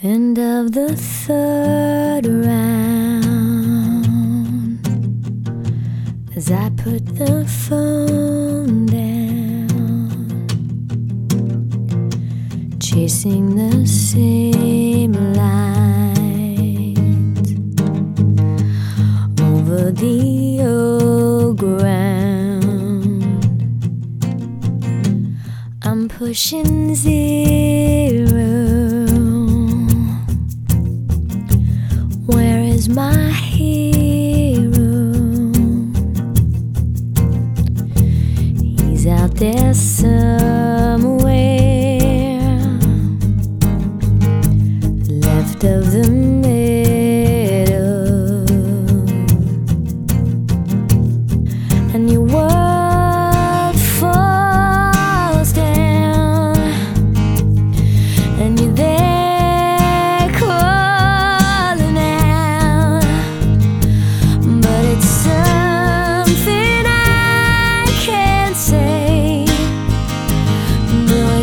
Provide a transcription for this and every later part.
End of the third round. As I put the phone down, chasing the same light over the old ground. I'm pushing zero. This.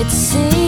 it seems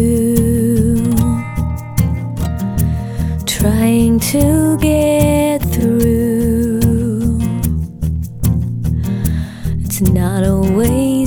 trying to get through. It's not a way.